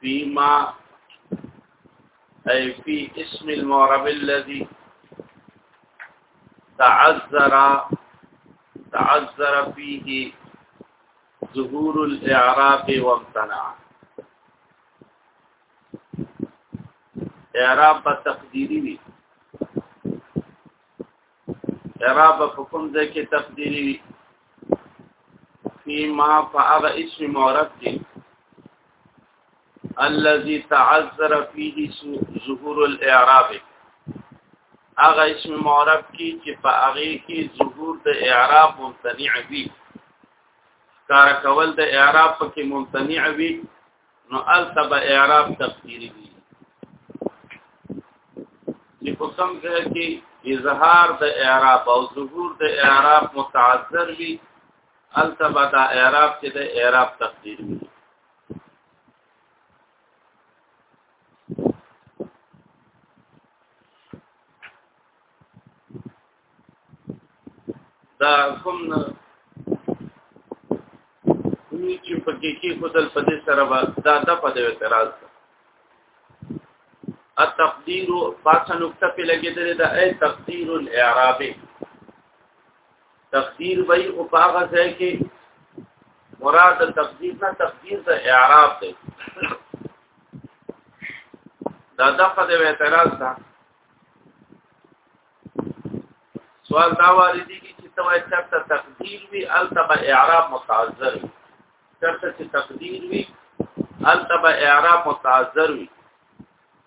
فيما أي في اسم المعرب الذي تعذر تعذر فيه ظهور الإعراب وامتنع إعراب تقديري وي اعراب په کوم ځای کې تقدیری وي فيما فاغه اسم مورب کې الذي تعذر فيه ظهور الاعراب اغه اسم مورب کې چې په اغه کې ظهور د اعراب ممتنع وي کار کول د اعراب پکې ممتنع وي نو التبا اعراب تفسیری وی چې په کوم ځای کې اظهار د اعراب او ظهور د اعراب متعذر وی التبا د اعراب چې د اعراب تفسیری وی دا کوم نه کومې چې په کې کې خدل په دې سره با دا د په دې اعتراض التقدير پاتہ نقطه په لګیدل دا اي تقدير الاعراب تقدير وای او هغه ځای کې مراد تقدير نه تقدير د اعراب دی دا د په دې اعتراض ده سوال دا واردی کی چې توای چرته تقدیر وی التبا اعراب متعذر وی چرته چې تقدیر وی التبا اعراب متعذر وی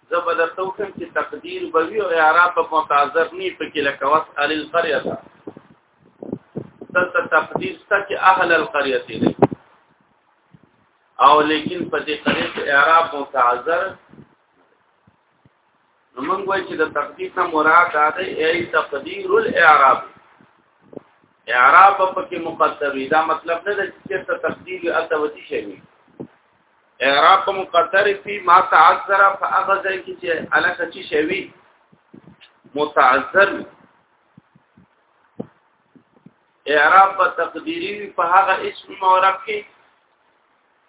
زبر توکم چې تقدیر بوي او اعراب په متعذر نه پکې لکه وس ال القريه دلته تقدیر ست چې اهل القريه دی او لیکن په دې قريه اعراب متعذر نو موږ وایو چې د تقدیر نه مراد دا دی ای تقدیر الاعراب اعراب په کې مقدر وي دا مطلب نه دی چې ته تقدیر او توتی شي اعراب په مقدر فی ما تعذر فاغذ کی چې الک چی شوی متعذر اعراب په تقدیری په هغه اسم مورب کې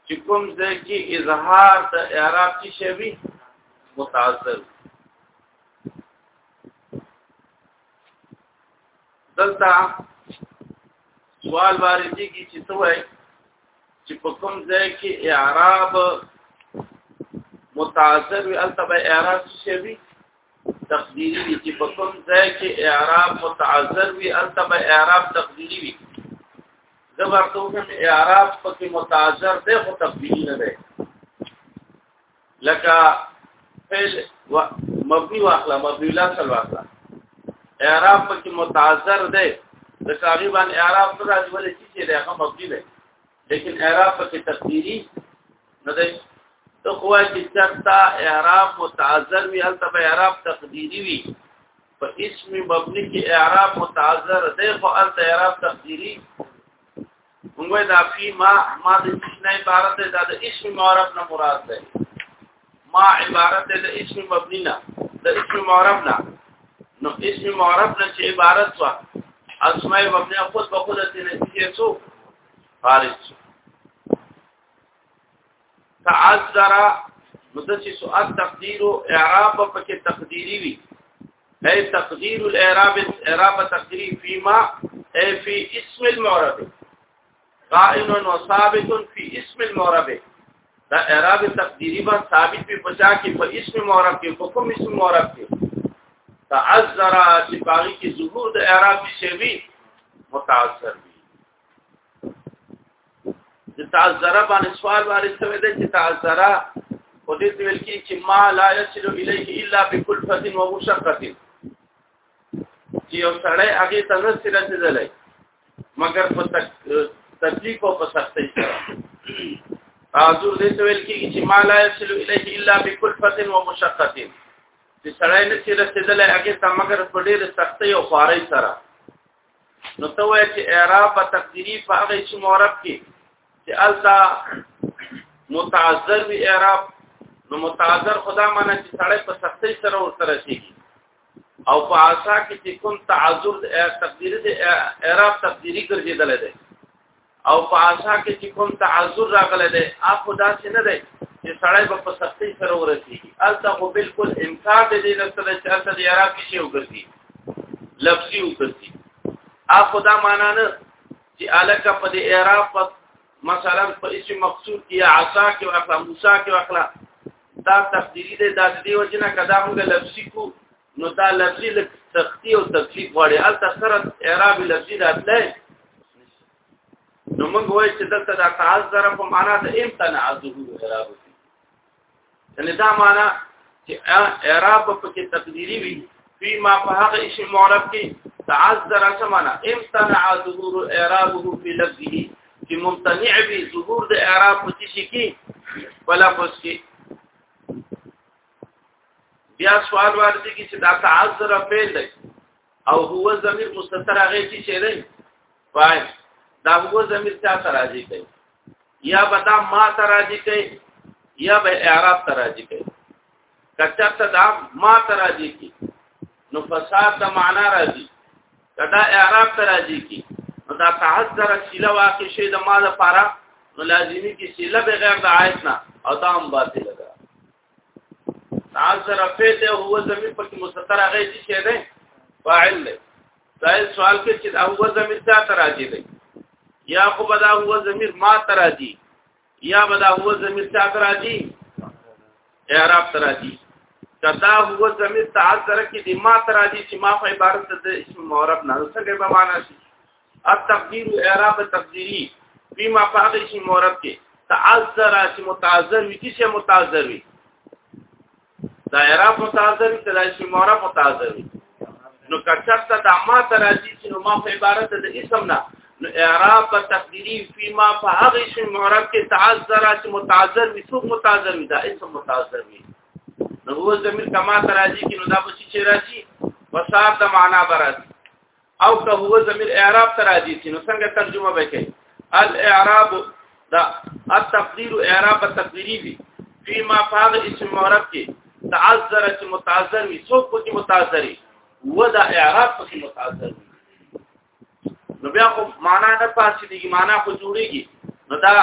چې کوم ځای کې اظهار د اعراب کې شوی متعذر دلته سوال باندې کې چې څه وایي چې په کوم ځای کې اعراب متعذر وي البته اعراب شوی تقدیری دي چې په کوم ځای کې اعراب متعذر وي انت به اعراب تقدیری وي زه ورته کوم اعراب پکې متعذر دی خو تقدیری نه دی لکه فعل و مبني واخلا مبني لا سل واخلا اعراب پکې متعذر دی د کاری باندې اعراب پر راځي ولې چې دی هغه مبني دی لیکن اعراب پکې تفسیری نه دی ته خو چې چرتا اعراب متعذر وی هلته به اعراب تقدیری وی په اسم مبني کې اعراب متعذر دی خو هلته اعراب تقدیری موږ دا فی ما ما د نه عبارت ده د اسم معرب نه مراد ده ما عبارت ده د اسم مبني نه د اسم معرب نه نو اسم معرب نه چې عبارت وا اسماء مبني خود په خود د نتیجې څو خارج تعذر مدسی سؤال تقدیر او اعراب پکې تقدیری وی اي تقدير الاعراب اعراب تقديري فيما اي في اسم المعرب قائم وثابت في اسم المعرب دا اعراب تقدیری با ثابت په بچا کې په اسم معرب کې په کوم اسم معرب کې تعذر چې باغی کې ظهور د اعراب شی وی متاثر وی د تعذر باندې سوال وارد شوی دی چې تعذر او دې ویل کې چې ما لا يصل الیه الا بکلفه و مشقه چې یو سړی هغه ته نه سره ځلای مگر په تکلیف او په سختۍ سره حضور دې ته ویل کېږي چې ما لا يصل الیه الا بکلفه و مشقه چې سړی نه چې رسیدل هغه ته مگر په ډېر سختۍ او خوارۍ سره نو ته وایې چې اعراب او تقدیری په هغه چې مورب کې چې التا متعذر وی اعراب نو متعذر خدا معنی چې سړی په سختۍ سره ورسره شي او په عصا کې چې کوم تعذر تقدیری دی اعراب تقدیری ګرځیدل دی او په عصا کې چې کوم تعذر راغلی دی اپ خدا څه نه دی چې سړی په پسختی سره ورسیږي الته خو بالکل انکار دی دې نسله چې الته دی اعراب کې شی وګرځي لفظي وګرځي اپ خدا معنا نه چې الکه په دې اعراب مثلا په اسم مقصود کې عصا کې او موسی کې واخلا دا تقدیری دی دا دی او جنا کدا موږ لفظي کو نو دا لفظي لک سختی او تفصیل غواړي ال تسرت اعراب لفظي راتله نو موږ وایو چې دلته دا تعال سره په معنا د امتناع ظهور اعراب یعنی دا معنا چې اعراب په کې تقدیری وي فيما فهغ ايش معرب کی تعذر سمنا امتنع ظهور اعرابه في لفظه چې ممتنع به ظهور د اعراب په شي کې ولا پس کې بیا سوال ورته کې چې دا تعذر فعل دی او هو ضمیر مستتر هغه چې شي دی پای دا هو ضمیر څه سره راځي کوي یا بدا ما سره راځي کوي یا به اعراب سره راځي کوي کچر ته دا ما ترا دي کی نو فساد د معنا راځي کدا اعراب ته راځي کی نو دا تعذر سیله واقع شي د ما لپاره نو لازمی کی سیله بغیر د آیت نه او دا هم باطل ده تعذر فعل هو زمين پکې مستتر هغه دي چې ده فاعل ده دا سوال کې چې هو زمين ته راځي ده یا خو بدا هو زمين ما ترا دي یا بدا هو زمیر چاک راځي اعراب تر راځي کدا هو زمیر تعذر کې د ما تر راځي چې ما په عبارت د اسم معرب نه څنګه به معنا شي التقدیر اعراب تقدیری بما فاض اسم معرب کې تعذر چې متعذر وي چې متعذر وي دا اعراب متعذر وي کله چې معرب متعذر وي نو کچرته د ما تراجی چې نو ما په عبارت د اسم نه نو اعراب په تقدیری فيما په هغه شی معرب کې تعذر چې متعذر وي څوک متعذر وي دا اسم متعذر وي نو هو زمير کما تراجی کې نو دا به چې راځي وسار د معنا برات او که هو زمير اعراب تر راځي چې نو څنګه ترجمه وکړي الاعراب دا التقدير اعراب تقديري وي فيما فاض اسم معرب کې تعذر چې متعذر وي څوک پکې متعذر وي ودا اعراب پکې متعذر وي نو بیا خو معنا نه پاتې دي معنا خو جوړيږي نو دا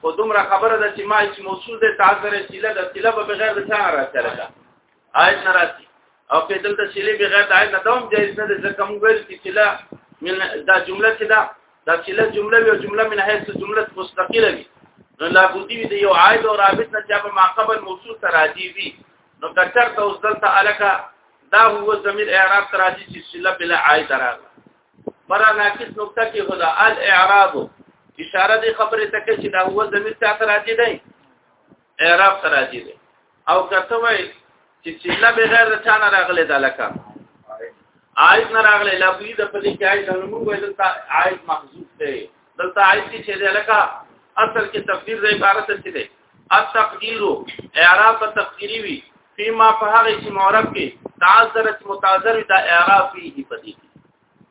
خو دومره خبره ده چې ما چې موصول ده تعذر سیله ده سیله به بغیر د څنګه راځره آیت ناراضي او په دلته سله بغیر د آیت نه دوم جایز نه ده ځکه موږ ویل چې سله من دا جمله چې دا دا سله جمله یو جمله من حیث جمله مستقله وي نو لا بودی وي د یو عائد او رابط نه چې په ماقبل موصول تراجی وي نو کچر ته اوس دلته الکه دا هو ضمیر اعراب تراجی چې سله بلا عائد راغله مرا ناقص نقطه کې هدا الاعراب اشاره دې خبره ته کې چې دا هو ضمیر ته تراجی دی اعراب سره دي او کته وای چې سیله به غیر د چانه راغله د لکه عائد نه راغله لا بوی د پدې کې عائد نه موږ وایو دلته عائد محذوف دی دلته عائد چې د لکه اصل کې تفسیر د عبارت څه دی التقدیر اعراب تقدیری وی فيما فهغه چې مورب کې تعذرت متعذر د اعراب فيه پدې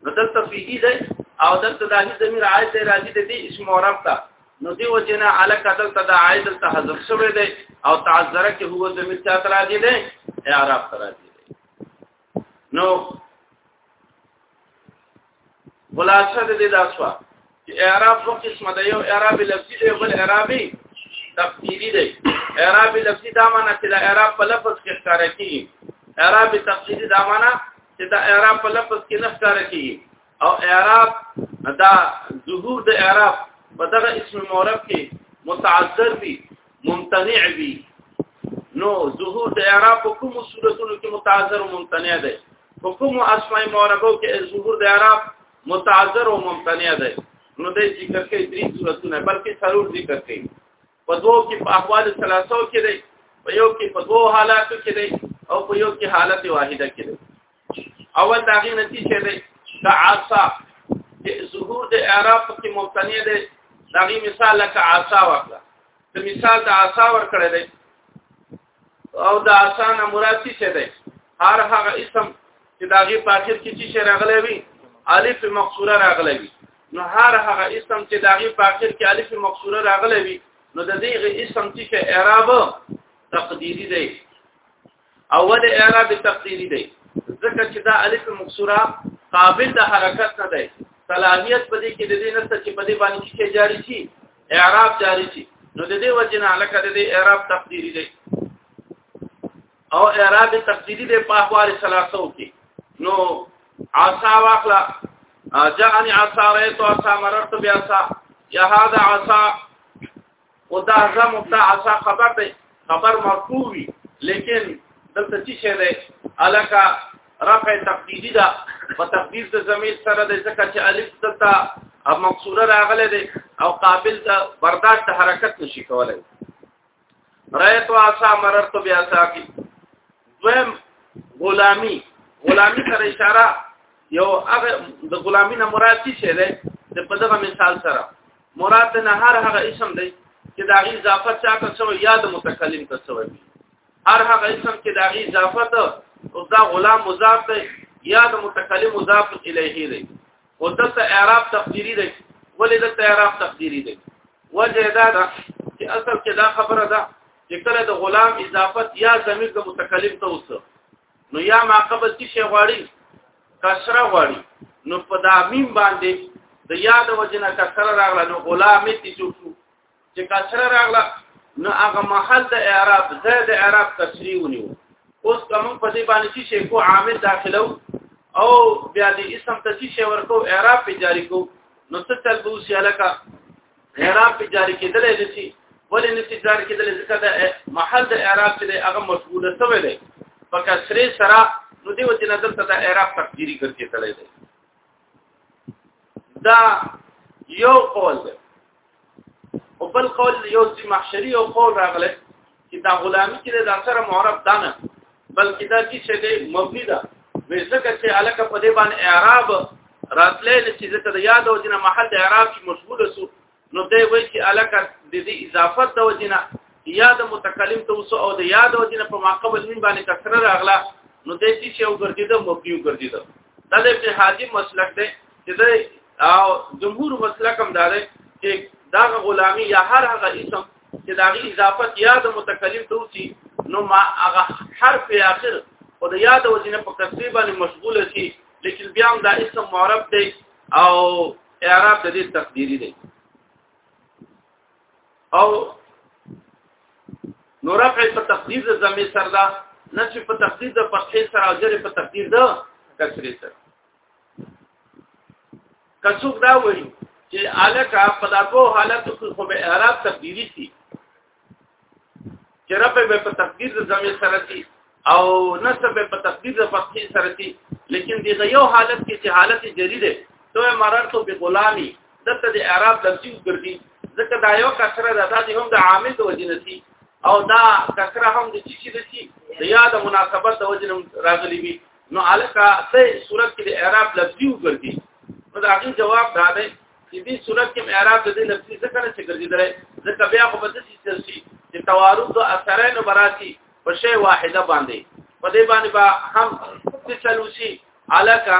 نو دلته فيه دی او دلته د هي ضمیر عائد دی راځي د دې اسم معرب ته نو دی وجنا الک دلته د عائد ته حذف شوی دی او تعذر کې هو ضمیر ته راځي دی اعراب ته راځي نو خلاصه دې دا شو اعراب دوه قسمه ده یو اعراب لفظي دی بل اعراب تقدیری دی اعراب لفظي دا معنی چې دا اعراب په لفظ کې ښکار کیږي اعراب تقدیری دا معنی چې دا اعراب په لفظ کې نه ښکار کیږي او اعراب دا ظهور د اعراب په دغه اسم معرب کې متعذر وي ممتنع وي نو ظهور د اعراب په کوم صورتونو کې متعذر او ممتنع دی په کوم اسماء معربو کې ظهور د اعراب متعذر او ممتنع دی نو د ذکر کې درې صورتونه بلکې څلور ذکر کوي په دوو کې په احوال ثلاثو کې دی په یو کې په دوو حالاتو کې دی او په یو کې حالت واحده کې دی اول دا غي نتیجه دی د عصا چې ظهور د اعراب کې ممتنع دی دا غي مثال لکه عصا وکړه د مثال د عصا ور کړی دی او دا اسانه مراد څه دی هر هغه اسم چې دا غي په اخر کې چې راغلی وي الف مقصوره راغلی وي نو هر هغه اسم چې دا غي په اخر کې الف مقصوره راغلی وي نو د دې غي اسم چې اعراب تقديري دی اول اعراب تقديري دی ځکه چې دا الف مقصوره قابل د حرکت نه دی صلاحيت پدې کې د دې نسته چې پدې باندې چې جاری شي اعراب جاری شي نو د دې وجه نه لکه د دې اعراب تقدیری دی او اعراب تقدیری دی په احوال ثلاثو کې نو عصا واخلا جاءني عصا رأيت عصا مررت بعصا يا هذا عصا ودا زم مبتدا عصا خبر دی خبر مرفوع وي لیکن دلته څه شی دی الکا رفع تقدیری دا په تقدیر د زمیر سره د ځکه چې الف دلته او مقصوره راغله دی او قابل ته برداشت ته حرکت نشي کولای رایت واسا مررت بیا ساقی دویم غلامی غلامی سره اشاره یو هغه د غلامی نه مراد څه دی د په دغه مثال سره مراد نه هر هغه اسم دی چې دا غي اضافه چاته شوی یا د متکلم ته شوی هر هغه اسم چې دا غي اضافه ته او دا غلام مضاف دی یا د متکلم مضاف الیه دی او دته اعراب تقدیری دی ولې دته اعراب تقدیری دی وجه دا ده چې اصل کې دا خبره ده چې کله د غلام اضافت یا ضمیر د متکلم ته وسه نو یا ما قبل څه شی غواړي کسره غواړي نو په دا میم باندې د یاد وجنه کسره راغله نو غلام تی جوړ شو چې کسره راغله نو هغه محل د اعراب زید اعراب کسری ونیو اوس کوم په دې باندې چې شی کو عامل داخلو او بیا دې اسم ته چې شی ورکو اعراب په جاری کو نو څه تلبوسی الکه اعراب په جاری کېدلې نشي ولې نشي جاری کېدلې ځکه د محل د اعراب چې هغه مشغول شوی دی په کسرې سره نو دی وجه نظر ته د اعراب تقديري ګرځېدلې دی دا یو قول دی او بل قول یو چې محشري او قول راغله چې دا غلامی چې دا سره معرب ده نه بلکې دا چې څه دی مبني ده ځکه چې الکه په دې باندې اعراب راتلې چې ځکه د یاد او جنا محل د اعراب چې مشغول سو نو دی وایي چې الکه د دې اضافت د وجنه یاد متکلم ته وسو او د یاد او جنا په ماقبل من باندې کثره راغله نو دې چې یو ګرځیدو مبني ګرځیدو دا د ابن حاجی مسلک دی چې د او جمهور مسلک هم دا دی چې دا غلامی یا هر هغه اسم چې دا غي اضافت یا د متکلم ته وسی نو ما هغه حرف اخر او د یاد وزنه په کسبه باندې مشغول شي لیکن بیا هم دا اسم معرب دی او اعراب د دې تقدیری دی او نو رفع په تقدیر د زمي سره دا نصب په تقدیر د فتحې سره او جر په تقدیر د کسرې سره کڅوک دا وایي چې الکه په دغه حالت کې خو به اعراب تبدیلی شي چې رب به په تقدیر د زمي سره شي او نسب به په تقدیر د فتحي سره شي لیکن دغه یو حالت کې چې حالت جری ده تو مررت به غلامی دته د اعراب لفظي ګرځي ځکه دا یو کسره ده دا هم د عامل د وجنه شي او دا کسره هم د چی شي د شي د یاد مناسبت د وجنه راغلي وي نو الکه ته صورت کې د اعراب لفظي وګرځي نو دا غي جواب دا دی چې دې صورت کې اعراب د دې لفظي څخه نه چې ګرځي درې ځکه بیا خو بده شي ترسي چې توارد او اثرین براسي په شی واحده باندې په دې باندې با هم تسلوسی الکه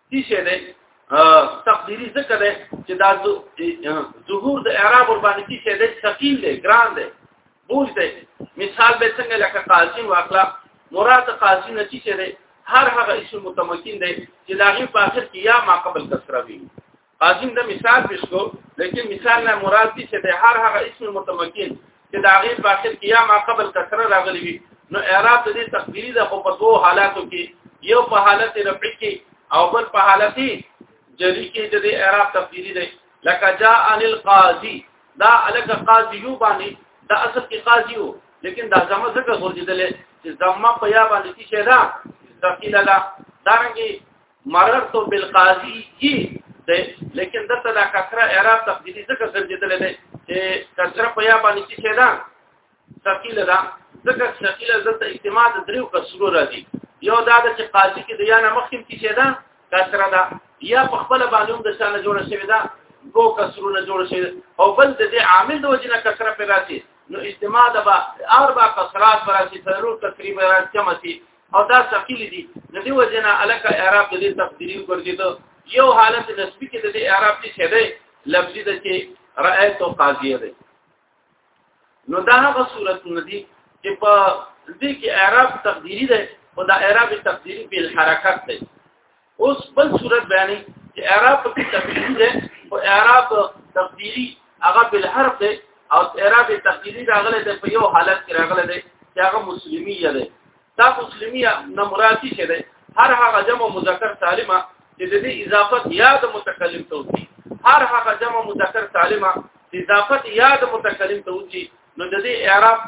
څه شي ده تقديري ذکر ده چې دا ظهور د اعراب ور باندې څه شي ده ثقيل ده ګران ده بوج ده مثال به څنګه لکه قاسم واخلا مراد قاسم نه څه شي ده هر هغه اسم متمکن ده چې دا غي په اخر کې یا ما قبل کسره وي قاسم دا مثال پیش کو لیکن مثال نه مراد دي چې د هر هغه اسم متمکن چې د هغه په اخر کې یا ما قبل کثره راغلی وي نو اعراب د دې تقدیری د خو په دوه حالاتو کې یو په حالت رفع کې او بل په حالت جری کې د دې اعراب تقدیری دی لکه جاء ان القاضي دا الک قاضي یو باندې دا اصل کې قاضي وو لیکن دا زمه څخه ورجدل چې زمه په یا باندې کې شه دا دقیله دا دارنګي مررت بالقاضي ای ده لیکن دته دا کثره اعراب تقدیری ځکه ګرځیدل دي چې کثره په یا باندې چې ده ثقيله ده ځکه ثقيله دته اعتماد دریو کسرو راځي یو دا چې قاضي کې د یا نه مخکې چې ده کثره ده یا په خپل باندې هم د شانه جوړ شوی ده دو کسرونه جوړ شوی او بل د دې عامل د وجنه کثره پیدا شي نو اجتماع د اربع کسرات پر اساس ضرور تقریبا راځي او دا ثقيل دي د دې وجنه الک اعراب د دې تقديري ګرځیدو یو حالت نسبی کې د دې اعراب کې شه دی لفظي د چې رأيت او قاضيه دی نو دا هغه صورت ندي چې په دې کې اعراب تقديري دی او دا اعراب تقديري په حرکت دی اوس بل صورت بیانې چې اعراب په تفصیل ده او اعراب تفصیلی هغه بل حرف ده او اعراب تفصیلی راغله ده په یو حالت کې راغله ده چې هغه مسلمی ده دا مسلمی نه مرادی شه ده هر هغه جمع مذکر سالمه چې د دې اضافت یا د متکلم توتی هر هغه جمع مذکر سالمه د اضافت یا د متکلم توتی نو د دې اعراب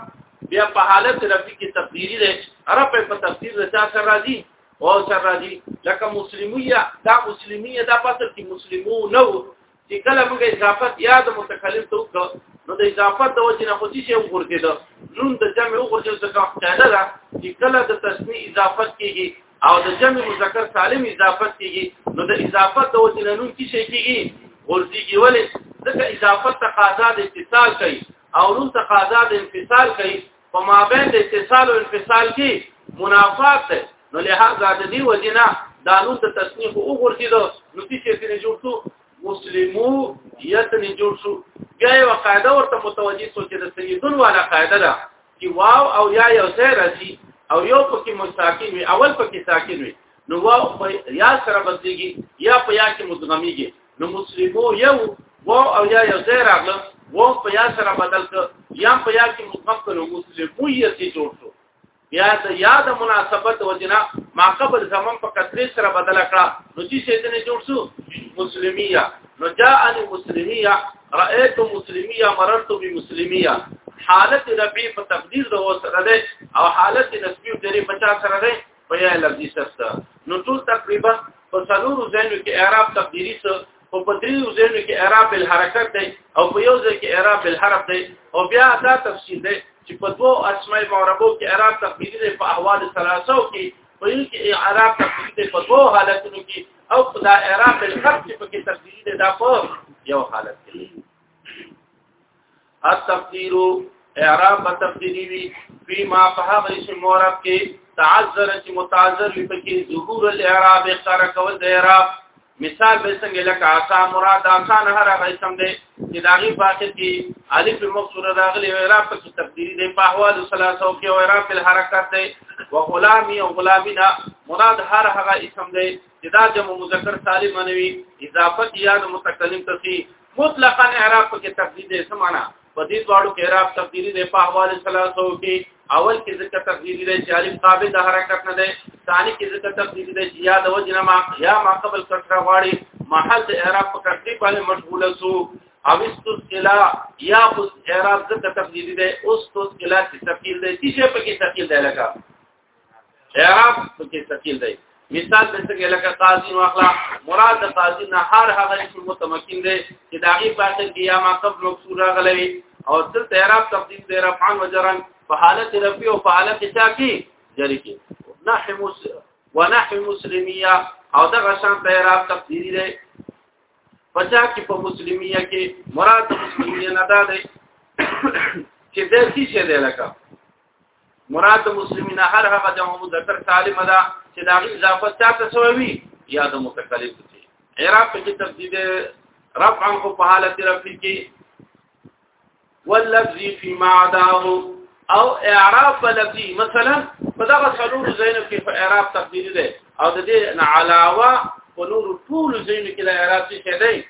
بیا په حالت رفیع کې تفصیلی ده عرب په تفصیل رچا سره راځي او سر راځي لکه مسلمیه دا مسلمیه دا پاتل کې مسلمو نو چې کله موږ اضافت یاد متکلم ته وکړو نو د اضافت د وجې نه خو چې یو ورکېده نون د جمع او ورکېده څه قاعده ده چې کله د تسنی اضافت کېږي او د جمع مذکر سالم اضافت کېږي نو د اضافت د وجې نه نون کې شي کېږي ورځيږي ولې ځکه اضافت تقاضا د اتصال کوي او نون تقاضا د انفصال کوي په مابین د اتصال او انفصال کې منافات ده نو لهدا د دې وجنه دا نو د تصنیف او ورزيدو نو چې څه نه جوړ شو مسلمو یت نه جوړ شو بیا یو قاعده ورته متوجي سو چې د سیدون والا قاعده ده چې واو او یا یو ځای راځي او یو پکې مستاکین وي اول پکې ساکین وي نو واو یا سره بدلېږي یا په یا کې مدغميږي نو مسلمو یو و او یا یو ځای راغله و په یا سره بدل ک یا په یا کې مطلق نو مسلمو یې چې جوړ شو یا د یا د مناسبت وجنا ما قبل زمون په کثرې سره بدل کړه نو چې څه دې جوړ شو مسلمیه نو جاءني مسلمیه رأيت مسلمیه مررت بمسلمیه حالت ربی په تقدیر د وسره ده او حالت نسبی د لري 50 سره ده بیا لفظي سخت نو ټول تقریبا په څلورو ځایونو کې اعراب تقدیری سره او په دریو ځایونو کې اعراب الحرکت دی او په یو ځای کې اعراب الحرف دی او بیا دا تفصیل دی چې په دوو اسماء معربو کې اعراب تقدیری دی په احوال ثلاثه کې په یو کې اعراب تقدیری دی په دوو حالتونو کې او په دا اعراب الحرف کې په کې تقدیری دی دا په یو حالت کې التقدير اعراب تقديري وي فيما فهم اسم مورب کې تعذر چې متعذر وي پکې ظهور الاعراب اختار کول د اعراب مثال به څنګه لکه عصا مراد آسان هر هغه اسم دی چې داغي باقي کې الف مقصور راغلي او اعراب په تقديري دی په احوال ثلاثه او کې اعراب په حرکت دی وغلامي او غلامينا مراد هر هغه اسم دی چې دا جمع مذکر سالم منوي اضافه یا د متکلم تصحیح مطلقاً اعراب کې تقدیر دې سمانا په دې دواړو کې اعراب تقدیری دې په احوال ثلاثو کې اول کې ذکر تقدیری دې چې الف قابل د حرکت نه ده ثاني کې ذکر تقدیری دې چې یا د وجنه ما یا ما قبل کثره غواړي محل د اعراب په کثرې باندې مشغوله سو او استوس کلا یا اوس اعراب ذکر تقدیری دې اوس توس کلا چې تقدیر دې چې په کې تقدیر ده لکه اعراب کې ثقيل دی مثال د څنګه لکه قاضي نو اخلا مراد د قاضي نه هر هغه چې متمکن دی چې داغي پاتې بیا ما قبل مقصور غلوي او تل اعراب تقدیم دی رفعا وجرن په حالت رفیع او په حالت چاکی جری کې نحو مسلم ونحو مسلمیه او دا غشان په اعراب تقدیری دی پچا کې په مسلمیه کې مراد مسلمیه نه ده چې د څه شی دی لکه مراد مسلمین هر هغه جمع مذکر سالم ده چې دا غي اضافه چاته سووي یا د متکلم څخه اعراب په تفصیل رفع خو په حالت رفع کې واللفظ فی ما عداه او اعراب لفظی مثلا په دغه څلور زینو کې په اعراب تقدیر ده او د دې علاوه په نور ټول زینو کې د اعراب څه دی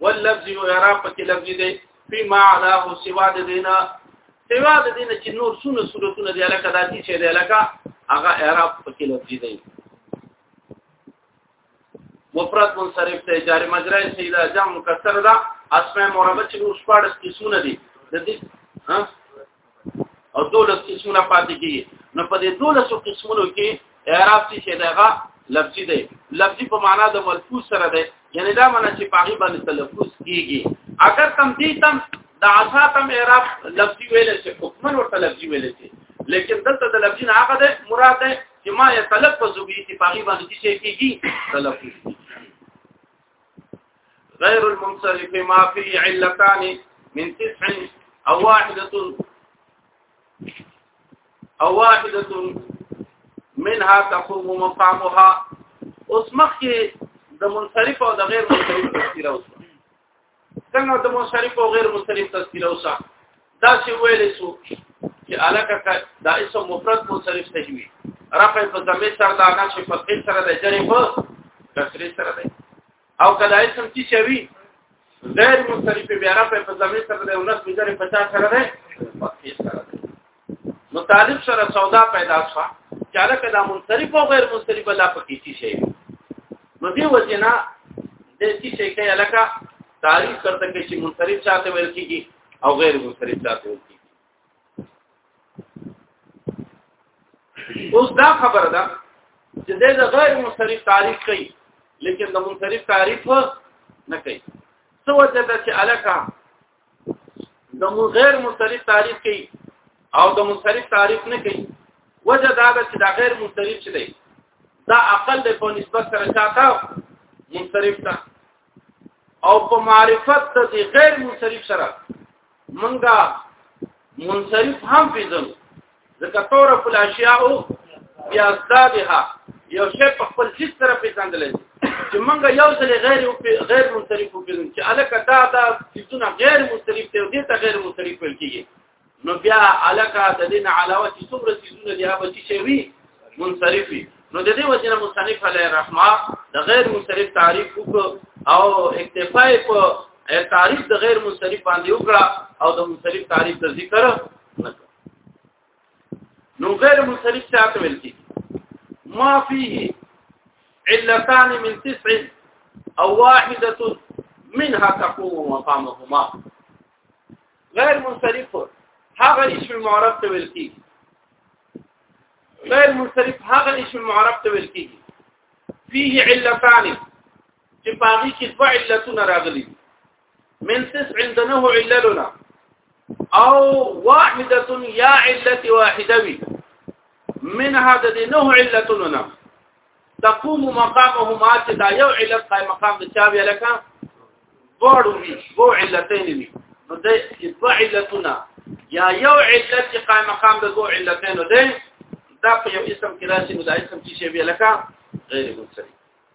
واللفظ يرى پکې لفظ دی په ما علاه سوا د دینه سوا د دینه چې نور سونه صورتونه دی لکه داتي چې دی لکه هغه اعراب پکې لفظ دی مفرد منصرف ته جاری مجرای سیدا جمع مکسر دا اسماء مربع چې نور شپږ قسمونه دي د دې ها او دولس قسمونه پاتې کیږي نو په دې دولس قسمونو کې اعراب چې شیدغه لفظي دی لفظي په معنا د ملفوظ سره دی یعنی دا معنا چې پاغي باندې تلفظ کیږي اگر تم دې تم د عصا تم اعراب لفظي ویل شي حکمن ورته لفظي ویل شي لیکن دلته د لفظي نه هغه ده مراد ده چې ما یې تلفظ وی چې پاغي باندې چې کیږي تلفظ غير المنصرف ما فيه علتان من تسع او واحدة او واحدة منها تقوم مقامها اوس مخکې د منصرف او د غیر منصرف تفسیر اوس څنګه د منصرف او غیر منصرف تذکره اوسه دا چې ویلې سو چې علاقه دا اسم مفرد منصرف صحیح وي رفع په ضمه سره دا نه چې په خپل سره د جری په کسری سره دی او کله اسم چې شوی غیر منصرف بیا رفع په ضمه سره د ولس بجری په چا سره دی په خپل سره نو طالب سره سودا پیدا شوه چې هغه دا منصرف او غیر منصرف لا پکې چی شي نو دی وجنا د چی شي کې علاقه تعریف کرته کې چې منصرف چاته ویل کیږي او غیر منصرف چاته ویل کیږي اوس دا خبره ده چې د غیر منصرف تعریف کوي لیکن د منصرف تعریف نه کوي څه وجه ده چې علاقه د غیر منصرف تعریف کوي او د منصرف تعریف نه کوي وجه دا ده چې دا غیر منصرف چې دی دا عقل د په نسبت سره چاته منصرف ده او په معرفت د غیر منصرف سره منګه منصرف هم پیژنو ځکه تور فل اشیاء بیا ذابها یو شی په خپل هیڅ سره پیژندل چې موږ یو ځل غیر غیر منصرف وګورم چې الکه دا دا څونه غیر منصرف دی او دې ته غیر منصرف ویل کیږي نو بیا الکه د دې نه علاوه چې څومره څونه دی هغه چې شوی منصرفي نو د دې وجه نه مصنف علی رحمه د غیر منصرف تعریف وکړو او اکتفای په تعریف د غیر منصرف باندې وکړه او د منصرف تعریف د ذکر نه نو غیر منصرف چاته ویل کی ما فيه علتان من تسع او واحده منها تقوم مقامهما غیر منصرف هغه اسم معرب ته ویل کی غیر منصرف هغه اسم معرب ته ویل کی فيه علتان چې باغی کې دوه علتونه راغلي من تسع عندنه عللنا او واحده یا عله واحده وی منها د دې نه علتونو نه تقوم مقامهما چې دا یو علت قائم مقام د چا وی لکه دوړو وی وو علتین وی نو د دوه علتونه یا یو علت چې قائم مقام د دوه علتینو دی دا په یو اسم کې راشي نو دا اسم چې شی وی لکه غیر منصرف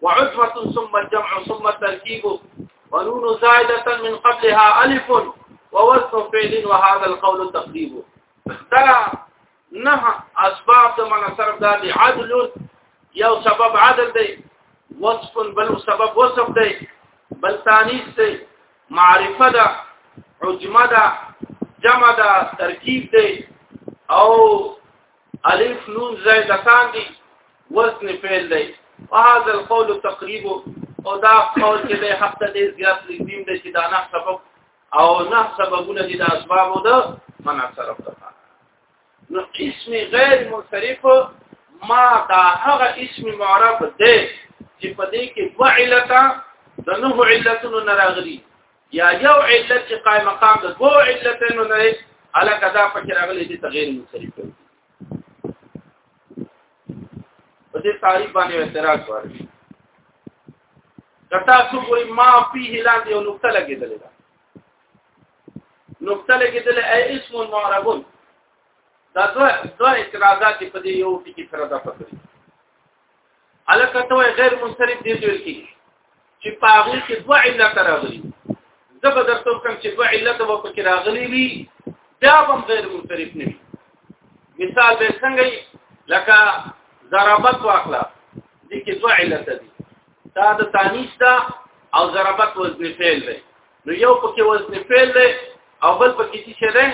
وعتبه ثم الجمع ثم التركيب ونون زائده من قبلها الف ووزن فعل وهذا القول تقريب دا نه اسباب د من صرف دا دی عدل یو سبب عدل دی وصف بل سبب وصف دی بل تانیث دی معرفه ده عجمه ده جمع ده ترکیب دی او الف نون زائدتان دي وزن فعل دی وهذا القول تقريب او دا قول چې د حق ته ډیر زیات نږدې دی چې دا نه سبب او نه سببونه دي د اسبابو د منع سره ورته نو اسم غیر منصرف ما دا هغه اسم معرب دی چې په دې کې دوه علتا د نوع علتونو نه راغلي یا یو علت چې قائم مقام د دوه علتونو نه علاقه دا پکې راغلي چې تغیر منصرف دی په دې تعریف باندې اعتراض ورکړي کتا څو ګوري ما فيه لاندې یو نقطه لګېدلې ده نقطه لګېدلې اي اسم معرب دا دوه دوه اعتراضات په دې یو ټکی سره ده پکې الکه ته غیر منصرف دی ویل کی چې پاغي کې دوه علت راغلي زبر درته کوم چې دوه علت به پکې راغلي وي دا هم غیر منصرف نه مثال به څنګه لکه ضربت واخلا دي کې دوه علت دي دا د تانیث دا او ضربت وزن فعل دی نو یو پکې وزن فعل دی او بل پکې چې دی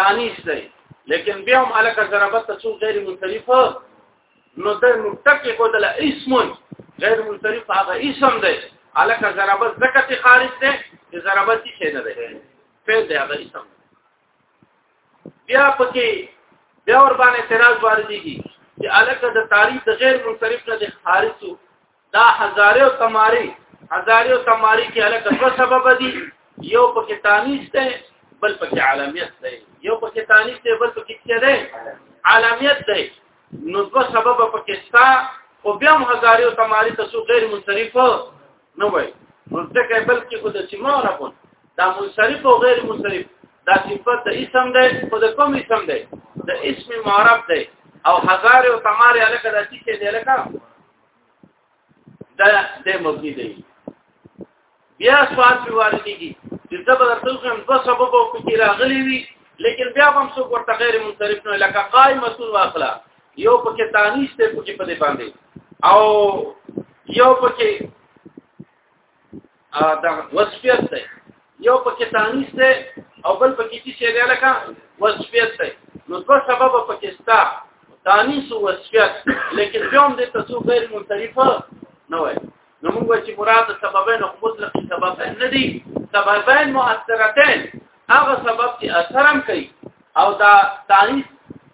تانیث دی لیکن بیا هم الکه ضربت ته څو غیر منصرف نو د متقی کو دل اسم غیر منصرف هغه اسم دی الکه ضربت زکت خارج دی چې ضربت شي نه دی فعل دی هغه اسم بیا پکې بیا ور باندې اعتراض واردېږي چې الکه د تعریف د غیر منصرف نه خارج دا هزاره او تماری هزاره او تماری کې الګ څه سبب دي یو پکې تانیس ده بل پکې عالمیت ده یو پکې تانیس ده بل پکې څه ده عالمیت ده نو دوه سبب پکې ستا او بیا هم هزاره او تماری ته سو غیر منصرف نه وای نو ځکه بلکې خود چې ما نه پون دا منصرف او غیر منصرف دا صفت د اسم ده خو د کوم اسم ده د اسم معرب ده او هزار او تمار الکه د چې دی الکه دا د مبني دی بیا سوال په واره کیږي چې دا به تاسو هم په سبب او کې راغلي وي لیکن بیا هم څوک ورته غیر منصرف نه لکه قائم مسئول واخلا یو پکې تانیس ته پکې پدې باندې او یو پکې ا دا وصفیت دی یو پکې تانیس دی او بل پکې چې شی دی لکه وصفیت دی نو دوه سبب پکې ستا تانیس او وصفیت لیکن کوم دې ته څو غیر منصرفه نه وای نو موږ چې مراد سببین او مطلق سبب نه دي سببین مؤثرتین هغه سبب چې اثرم کوي او دا تانیث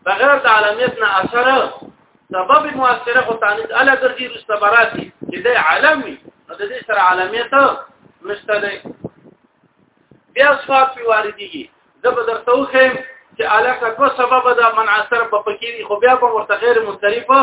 بغیر د علامت نه اثر سبب مؤثره خو تانیث الا درجه رستبراتی چې د علامي د دې سره علامت نشته دی بیا صفات په واردېږي زب درته وخم چې علاقه کو سبب دا منع سره په پکې خو بیا په ورته غیر مختلفه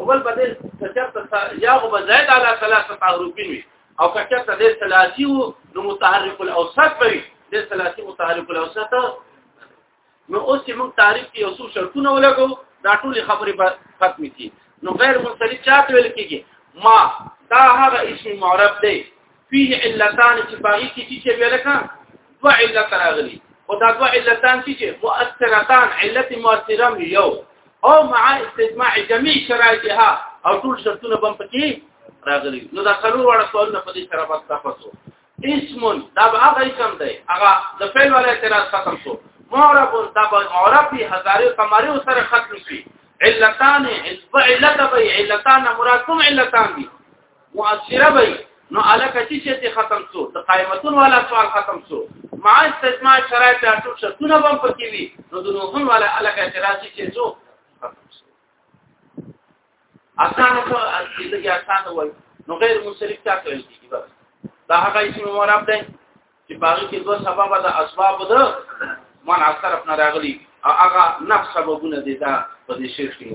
اول په دې کچته یا غو زائد علی ثلاثه تعرفین وي او کچته دې ثلاثي وو نو متحرک الاوسط وي دې ثلاثي متحرک الاوسط نو اوس چې موږ تعریف کې اوسو شرطونه ولګو دا ټول خبرې به ختم کی نو غیر منصرف چاته ویل کیږي ما دا هغه اسم معرب دی فيه علتان چې باغی کې چې چې ولکه دوا علت راغلي او دا دوا علتان چې چې مؤثرتان علت مؤثره یو او مع استجماع جميع شرایطها او ټول شرطونه بم پکې راغلي نو دا څلور وړه سوالونه په دې سره بس تاسو اسم دا هغه اسم دی هغه د فعل ولا اعتراض ختم شو معرب دا به معرب دی هزارې قمری سره ختم شي علتان علت به علتان مراد کوم علتان دي مؤثره وي نو الکه چې چې ختم شو د قائمتون والا سوال ختم شو مع استجماع شرایط د ټول شتونه بم پکې وي نو د نوحون والا الکه اعتراض چې شو اسانه کو دې اسانه وای نو غیر منصرف تا کوي کیږي بس دا هغه اسم مراد دی چې باغی کې دوه سبب د اسباب ده من اثر خپل راغلي او هغه نفس سببونه دي دا په دې شیخ کې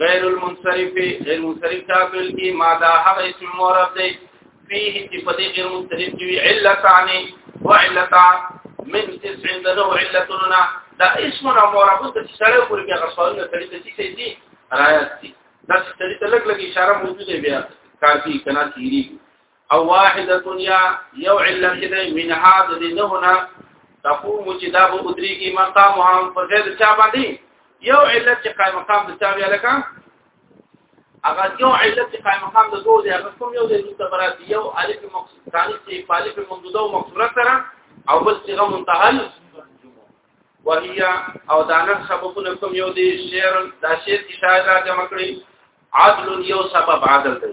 غیر المنصرف غیر منصرف تابل کی ما دا هغه اسم مورب دی فيه چې په دې غیر منصرف کې علتان و علتا من تسع له علتنا دا اسم مورب د سره پورې بیا غسوالونه سړي ته چې دي راځي دا سړي ته لګ لګ اشاره موجوده بیا کار کوي کنا تیری او واحده یا یو علت دی من هذا دینهنا تقوم چې دا به ادریږي مقام هم په ځای د چا باندې یو علت چې قائم مقام د چا ویل کان هغه یو علت چې قائم مقام د دوه دی هغه کوم یو دی چې برات یو الف مقصود ثاني چې الف ممدوده او مقصوره سره او بل صيغه منتهل وهي او دانه سبقونه کوم یو دی شعر دا شعر اشاره جمع کړی عدل یو سبب عدل دی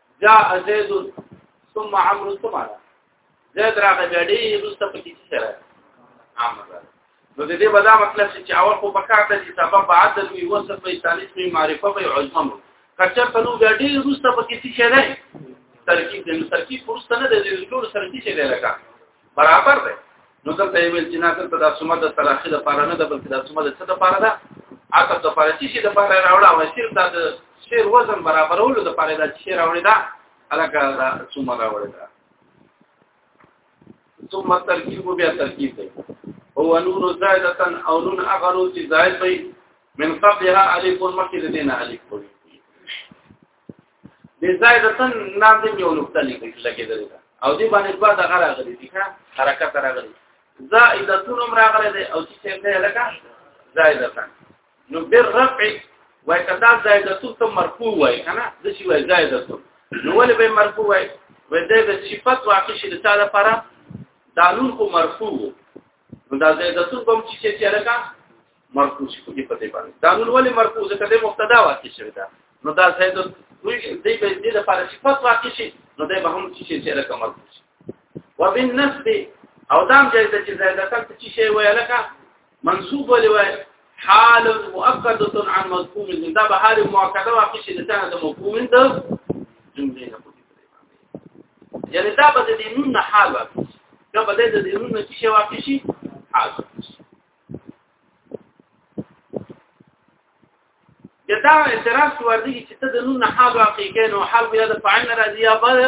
جاء زيد ثم عمرو ثم على زيد راغی بیا ډېر وروسته په کې څه راغی عمرو نو د دې په دا مطلب چې اول خو پکار ته چې سبب عدل وي وصف په تعلیق می معرفه وي علم کچر ته نو بیا ډېر وروسته په کې څه راغی ترکیب د ترکیب پرسته نه د جوړ سره څه دی لکه برابر دی نو دلته یې ویل چې نه دلته د سمه د تراخي د پاره نه ده بلکې د سمه د څه د پاره ده اته د پاره چې د پاره راوړه او صرف د شیر وزن برابرولو د پاره د شیر راوړی دا الکه دا سمه راوړی دا ثم ترکیب بیا ترکیب دی هو نون زائدة او نون اغرو چې زائد وي من قبلها الف مخکې دینه الف وي د زائدتن لاندې یو نقطه لګیدل او دې باندې دوا د غره غلي دي ښه حرکت راغلي زائدتن هم راغلي دي او چې څنګه لکه زائدتن نو بیر رفع وای کدا زائدتن ته مرفوع وای کنه د شي وای زائدتن نو ولې به مرفوع وای وای د صفت واقع شي د تعالی لپاره دالون کو مرفوع نو دا زائدتن کوم چې چې لکه مرفوع شي دې په دې باندې دا نون ولې مرفوع ځکه دې مبتدا واقع شوی دا نو دا زید دوی دې به دې لپاره صفات واقع شي نو دې به هم شي چې لکه مرفوع شي وبالنسب او دام جایز چې زید اصل څه شي وای لکه منصوب ولې وای حال مؤقته عن مفهوم دا به حال مؤقته واقع شي دا د مفهوم د جملې نه یعنی دا به د دې نون حال واقع شي دا به د دې نون چې واقع شي حال دا اعتراض وردی چې ته د نون حال واقع کې نو حال بیا د فاعل راځي یا بل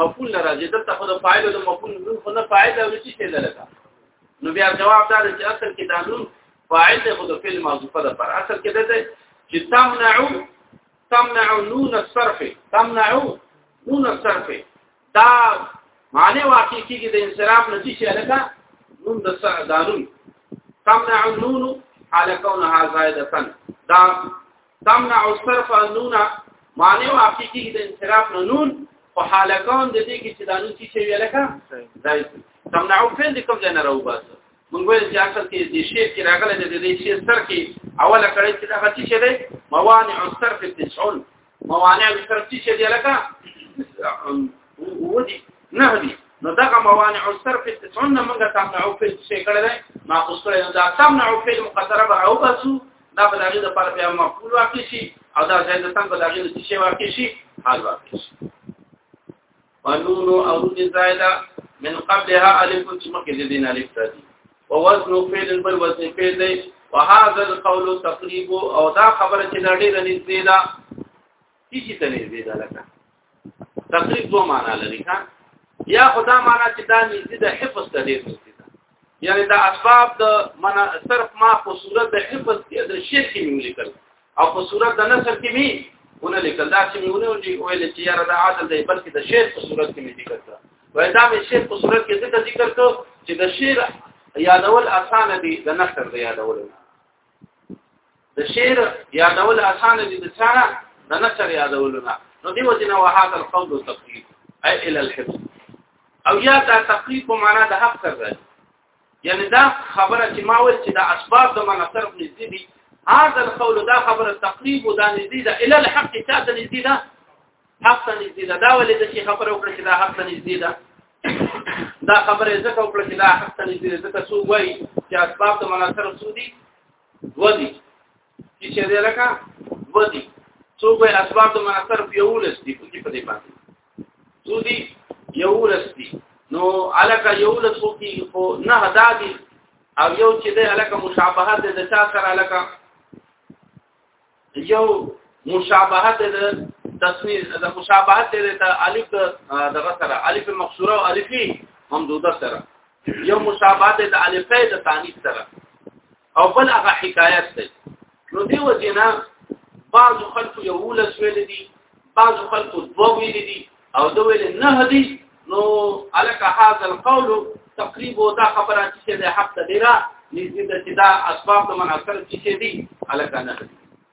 مفعول راځي دلته خو د فاعل او د مفعول نون خو نه فاعل او چې څه لري نو بیا جواب دا چې اصل کې دا نون فاعل دی خو د فعل موضوفه ده پر اصل کې ده چې تمنعو تمنع نون الصرف تمنع نون الصرف دا معنی واقع کیږي د انصراف نتیجه شي لکه نون د سعدانون تمنع النون على كونها زائده دا تمنع الصرف النون معنی واقع کیږي د انصراف نون په حاله کون د دې کې چې دا نون چې وی لکه زائد تمنع فعل کوم ځای نه راو باسه مونږ ویل چې اصل کې د شی کې راغله د دې شی سر کې اوله کړی چې دا هڅه شي موانع الصرف 90 موانع به صرف څه دي لکه ودي نه دي نو دغه موانع صرف څنګه موږ تمنع په څه کړه ده ما اوس کړه دا تمنع په مقدره به او بسو دا په دغه لپاره بیا مقبول واقع شي او دا ځای د څنګه دغه څه واقع شي حال واقع شي ونون او زائده من قبلها الف مخکې د دین الف راځي او وزن فعل بل وزن فعل دی وهذا القول تقريب او دا خبره چې نړۍ د نږدې ده هیڅ ته نږدې ده لکه تقريب دوه معنا لري ها یا خدا معنا چې دا نږدې ده حفظ ته ډېر نږدې ده یعنی دا اسباب د من صرف ما خو صورت د حفظ کې د شرک نیول کړي او په صورت د نصر کې می ونه لیکل دا چې میونه ویل چې یاره دا عادل دی بلکې د شعر په صورت کې می ذکر کړ وای دا می شعر په صورت کې ذکر ذکر کړ چې د شعر یادول اسانه دی د نثر دی یادول د شعر یادول اسانه دی د څاره د نثر یادول نه نو دی وځنه وهات القول تقلید ای ال الحفظ او یا دا تقلید په معنا د حق سره یعنی دا خبره چې ما ویل چې دا اسباب د معنا طرف نږدې دي هاذا القول دا خبره تقریب دا نږدې ده اله الحق چا ته نږدې ده حق ته نږدې ده دا ولې د شي خبره وکړه چې دا حق ته نږدې ده دا خبره ځکه وکړه چې دا حق ته نږدې ده ځکه څو وایي چې اسباب د معنا طرف څو دي ودی چې دې لکه ودی څو به اسباب د منصر په یو لستی په کې پدې باندې څو دي یو لستی نو الکه یو لسو کې خو نه هدا دي او یو چې د الکه مشابهت د چا سره الکه یو مشابهت د تسنیه د مشابهت د الف دغه سره الف مقصوره او الفی ممدوده سره یو مشابهت د الفې د ثاني سره او بل هغه حکایت دی نو دی وجنا بعض خلق یو ولس ویل دي بعض خلق دوه ویل دي او دوه ویل نه دي نو الک هاذ القول تقریبا دا خبره چې د حق ته ډیره نږدې ده چې دا اسباب د مناصر کې دي الک نه دي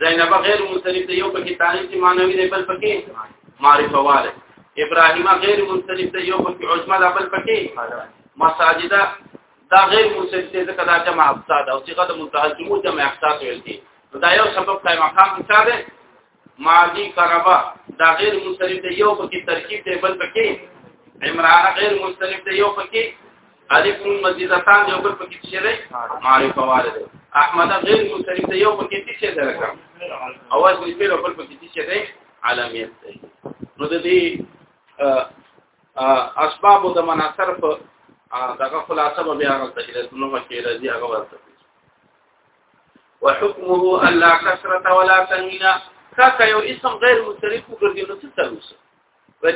زینب غیر منصرف دی یو پکې تعریف دی معنوي دی بل پکې معرفه واله ابراهیم غیر منصرف دی یو پکې عظما ده بل پکې مساجده دا غیر منصرف دی ځکه دا جمع افساد او صيغه د متهجمو جمع افساد ویل کی دا یو سبب قائم مقام څه ده ماضی قربا دا غیر منصرف دی یو پکې ترکیب دی بل پکې عمران غیر منصرف دی یو پکې الف نون مزیدتان یو بل پکې څه دی معرفه والے دی احمد غیر منصرف دی یو پکې څه دی رقم اواز یې په بل پکې څه دی علامت دی نو د دې اسباب د مناصر په دغه خلاصه به بیا غلطه کېږي نو مکه راځي هغه ورته وحكمه الا كثرت ولا تنوين کاکه یو اسم غیر مصرف وګرځي نو څه تلوسه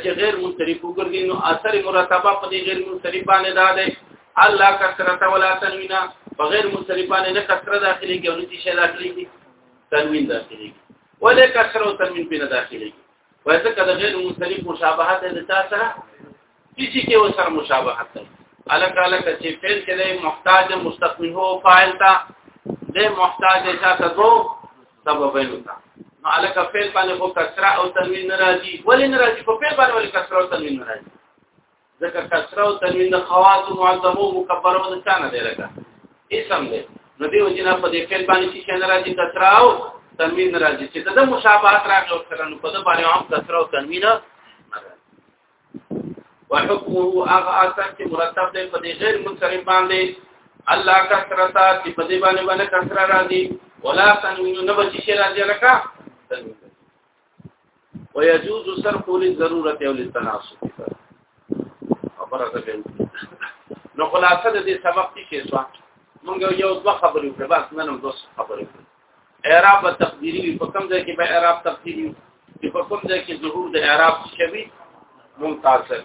چې غیر منصرف وګرځي نو اثر مرتبه په دې غیر منصرف باندې دا دی الله کثرت ولا تنوینا بغیر منصرف باندې نه کثرت داخلي کې او نتي شي داخلي کې تنوین داخلي کې ولې کثرت او تنوین په داخلي کې وایته کله غیر منصرف مشابهت د چا سره کسی کې وسر مشابهت ده الک الک چې فعل کې محتاج مستقیم هو فاعل تا د محتاج چا ته دوه سببین وتا نو الک فعل باندې خو کسره او تنوین ناراضي ولې ناراضي په فعل باندې ولې کسره او تنوین ناراضي ځکه کسره او تنوین د خواص او معظمو مکبره او ثانه دی لکه اسم دی نو دی وجنه په دې فعل باندې چې ناراضي کسره او تنوین ناراضي چې د مشابهت راغلو سره نو په دې باندې هم کسره او تنوین وحكمه هغه اثر چې مرتب دی په دې غیر منصرف باندې الله کثرتا چې په دې باندې باندې کثرت راځي ولا تنوین نه بچی شي راځي لکه ويجوز صرف للضروره او للتناسب خبره ده نو خلاصه دې سبق کې شو مونږ یو څه خبرې وکړه بس نن هم دوه خبرې وکړه اعراب تقدیری په کوم ځای کې به اعراب تقدیری چې په کوم ځای کې ظهور د اعراب شوی ممتاز دی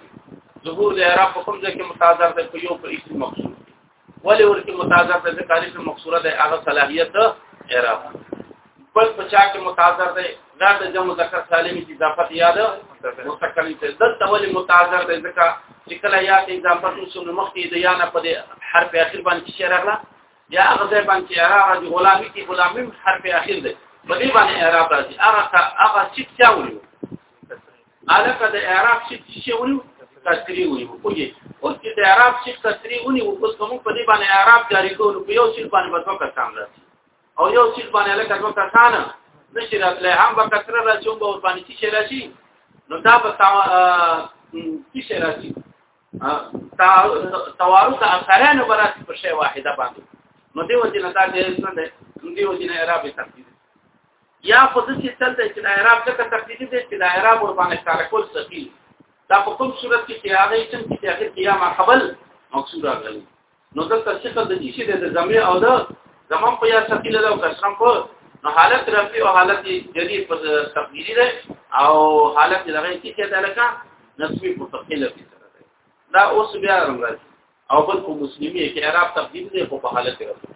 ظهور د اعراب په کوم ځای کې ممتاز دی په یو په اسم مقصور ولې ورته ممتاز دی د کالف مقصوره د هغه صلاحیت اعراب بل په چا کې ممتاز دی دا د جمع ذکر سالمی د اضافه یاد مستقلی ته د تول ممتاز دی ځکه چې کله یا د اضافه شو نو مخکې د یا نه په حرف اخر باندې شي راغله یا هغه ځای باندې چې اعراب راځي غلامي کې غلامي حرف اخر دی په دې باندې اعراب راځي هغه هغه چې څه وایي الکه د اعراب چې څه وایي تسری وایي کوی اوس چې د اعراب چې تسری ونی او اوس کوم په دې باندې اعراب جاری کول په یو شی باندې بدو کسان راځي او یو شی باندې الکه دوه کسان نشي راتلای هم به کثره راځي او باندې چې راځي نو دا به څه شي راځي توارث اثران برات په شی واحده باندې نو دی وځي نه تا دې څه ده نو دی وځي نه اعراب تقدیر یا په دې چې تل چې د اعراب څخه تقدیر دې چې د اعراب ور باندې کار کول سکی دا په کوم صورت کې چې هغه چې چې اخر قیامه قبل مقصود راغلی نو دلته ثقل د چی شي د زمي او د زمم په یا ثقل او کسرم په نو حالت رفع او حالت جری په تقدیری ده او حالت لغې کی څه ده لکه نسبی په تقدیر کې سره ده دا اوس بیا راځي او بل په مسلمي کې اعراب تقدیر ده په حالت رفع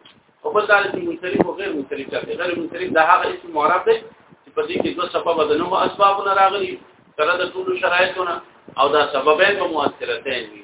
او بل دا چې منصرف او غیر منصرف څه غیر منصرف دا هغه اسم معرب ده چې په دې کې دوه سبب ده نو اسباب نه راغلي سره د ټول شرایطونه او دا سببین په مؤثرتین وي